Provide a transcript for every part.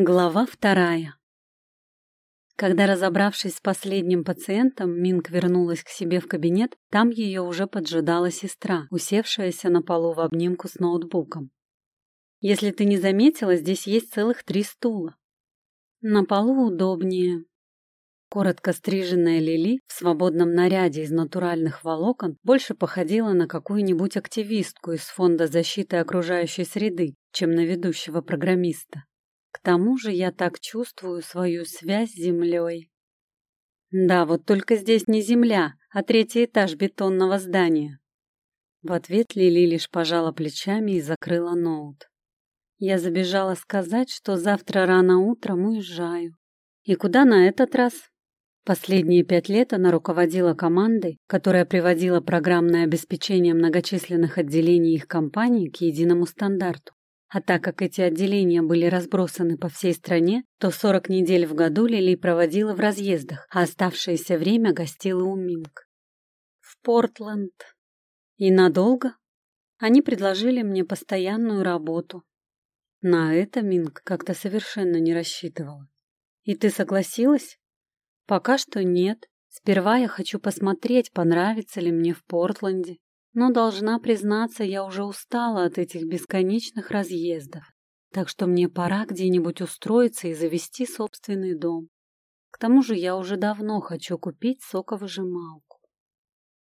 Глава вторая. Когда, разобравшись с последним пациентом, Минк вернулась к себе в кабинет, там ее уже поджидала сестра, усевшаяся на полу в обнимку с ноутбуком. «Если ты не заметила, здесь есть целых три стула. На полу удобнее». Коротко стриженная Лили в свободном наряде из натуральных волокон больше походила на какую-нибудь активистку из Фонда защиты окружающей среды, чем на ведущего программиста. К тому же я так чувствую свою связь с землей. Да, вот только здесь не земля, а третий этаж бетонного здания. В ответ Лили лишь пожала плечами и закрыла ноут. Я забежала сказать, что завтра рано утром уезжаю. И куда на этот раз? Последние пять лет она руководила командой, которая приводила программное обеспечение многочисленных отделений их компании к единому стандарту. А так как эти отделения были разбросаны по всей стране, то 40 недель в году Лили проводила в разъездах, а оставшееся время гостила у Минг. В Портленд. И надолго? Они предложили мне постоянную работу. На это Минг как-то совершенно не рассчитывала. И ты согласилась? Пока что нет. Сперва я хочу посмотреть, понравится ли мне в Портленде. Но, должна признаться, я уже устала от этих бесконечных разъездов, так что мне пора где-нибудь устроиться и завести собственный дом. К тому же я уже давно хочу купить соковыжималку.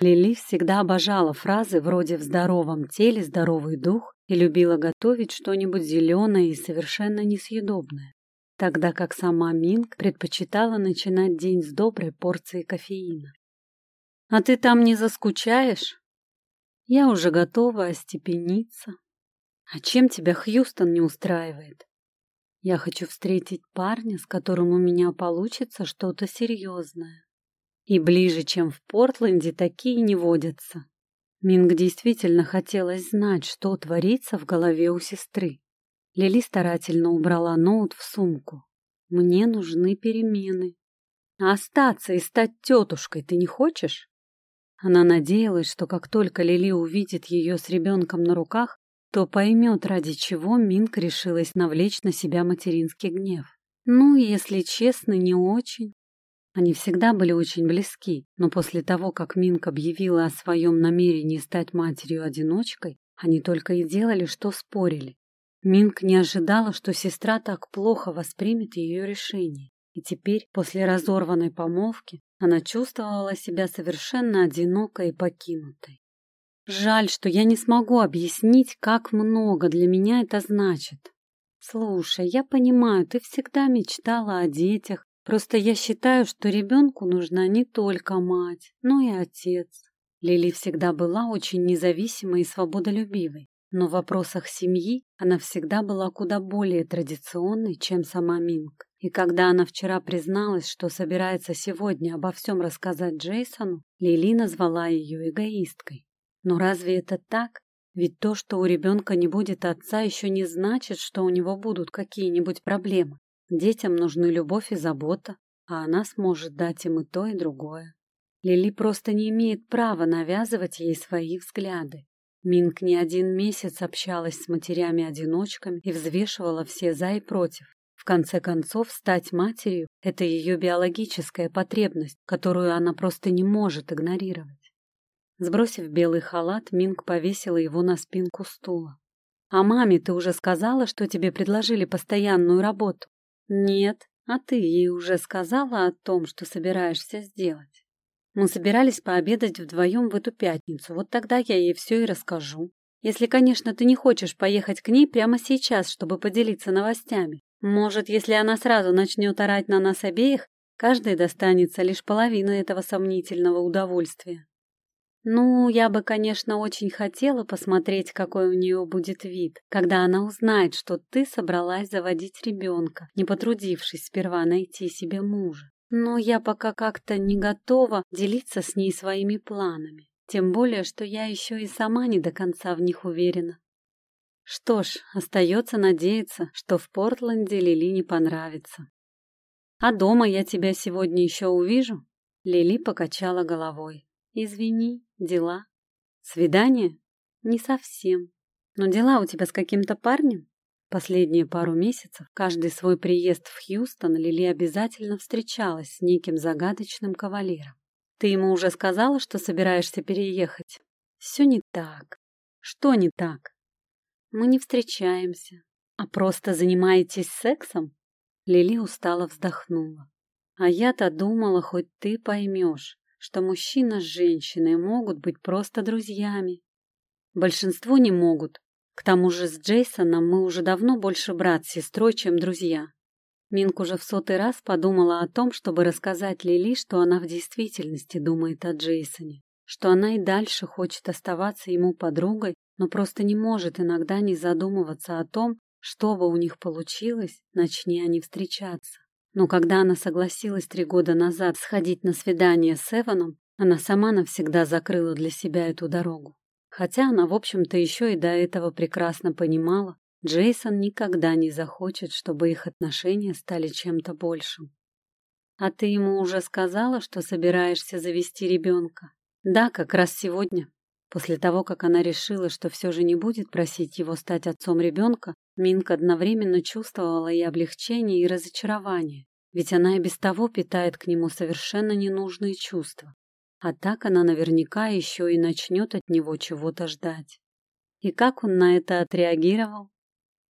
Лили всегда обожала фразы вроде «в здоровом теле здоровый дух» и любила готовить что-нибудь зеленое и совершенно несъедобное, тогда как сама Минг предпочитала начинать день с доброй порции кофеина. «А ты там не заскучаешь?» Я уже готова остепениться. А чем тебя Хьюстон не устраивает? Я хочу встретить парня, с которым у меня получится что-то серьезное. И ближе, чем в Портленде, такие не водятся. Минг действительно хотелось знать, что творится в голове у сестры. Лили старательно убрала ноут в сумку. Мне нужны перемены. А остаться и стать тетушкой ты не хочешь? Она надеялась, что как только Лили увидит ее с ребенком на руках, то поймет, ради чего Минк решилась навлечь на себя материнский гнев. Ну, если честно, не очень. Они всегда были очень близки, но после того, как Минк объявила о своем намерении стать матерью-одиночкой, они только и делали, что спорили. Минк не ожидала, что сестра так плохо воспримет ее решение. И теперь, после разорванной помолвки, она чувствовала себя совершенно одинокой и покинутой. Жаль, что я не смогу объяснить, как много для меня это значит. Слушай, я понимаю, ты всегда мечтала о детях, просто я считаю, что ребенку нужна не только мать, но и отец. Лили всегда была очень независимой и свободолюбивой, но в вопросах семьи она всегда была куда более традиционной, чем сама Минг. И когда она вчера призналась, что собирается сегодня обо всем рассказать Джейсону, Лили назвала ее эгоисткой. Но разве это так? Ведь то, что у ребенка не будет отца, еще не значит, что у него будут какие-нибудь проблемы. Детям нужны любовь и забота, а она сможет дать им и то, и другое. Лили просто не имеет права навязывать ей свои взгляды. Минк не один месяц общалась с матерями-одиночками и взвешивала все за и против. В конце концов, стать матерью – это ее биологическая потребность, которую она просто не может игнорировать. Сбросив белый халат, Минг повесила его на спинку стула. «А маме ты уже сказала, что тебе предложили постоянную работу?» «Нет, а ты ей уже сказала о том, что собираешься сделать?» «Мы собирались пообедать вдвоем в эту пятницу, вот тогда я ей все и расскажу. Если, конечно, ты не хочешь поехать к ней прямо сейчас, чтобы поделиться новостями. Может, если она сразу начнет орать на нас обеих, каждой достанется лишь половина этого сомнительного удовольствия. Ну, я бы, конечно, очень хотела посмотреть, какой у нее будет вид, когда она узнает, что ты собралась заводить ребенка, не потрудившись сперва найти себе мужа. Но я пока как-то не готова делиться с ней своими планами. Тем более, что я еще и сама не до конца в них уверена. Что ж, остается надеяться, что в Портленде Лили не понравится. А дома я тебя сегодня еще увижу? Лили покачала головой. Извини, дела. Свидание? Не совсем. Но дела у тебя с каким-то парнем? Последние пару месяцев, каждый свой приезд в Хьюстон Лили обязательно встречалась с неким загадочным кавалером. «Ты ему уже сказала, что собираешься переехать?» «Все не так». «Что не так?» «Мы не встречаемся, а просто занимаетесь сексом?» Лили устало вздохнула. «А я-то думала, хоть ты поймешь, что мужчина с женщиной могут быть просто друзьями. Большинство не могут. К тому же с Джейсоном мы уже давно больше брат с сестрой, чем друзья. Минк уже в сотый раз подумала о том, чтобы рассказать Лили, что она в действительности думает о Джейсоне, что она и дальше хочет оставаться ему подругой, но просто не может иногда не задумываться о том, что бы у них получилось, начни они встречаться. Но когда она согласилась три года назад сходить на свидание с Эваном, она сама навсегда закрыла для себя эту дорогу. Хотя она, в общем-то, еще и до этого прекрасно понимала, Джейсон никогда не захочет, чтобы их отношения стали чем-то большим. «А ты ему уже сказала, что собираешься завести ребенка?» «Да, как раз сегодня». После того, как она решила, что все же не будет просить его стать отцом ребенка, Минк одновременно чувствовала и облегчение, и разочарование, ведь она и без того питает к нему совершенно ненужные чувства. А так она наверняка еще и начнет от него чего-то ждать. И как он на это отреагировал?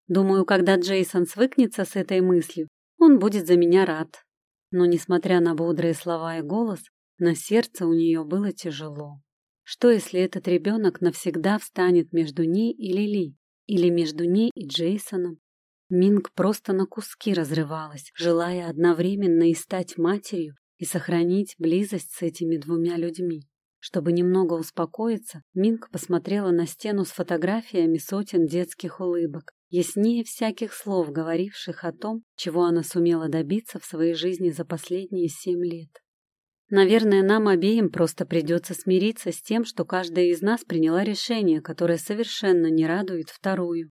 Думаю, когда Джейсон свыкнется с этой мыслью, он будет за меня рад. Но, несмотря на бодрые слова и голос, на сердце у нее было тяжело. Что, если этот ребенок навсегда встанет между ней и Лили? Или между ней и Джейсоном? Минг просто на куски разрывалась, желая одновременно и стать матерью, и сохранить близость с этими двумя людьми. Чтобы немного успокоиться, Минк посмотрела на стену с фотографиями сотен детских улыбок, яснее всяких слов, говоривших о том, чего она сумела добиться в своей жизни за последние семь лет. Наверное, нам обеим просто придется смириться с тем, что каждая из нас приняла решение, которое совершенно не радует вторую.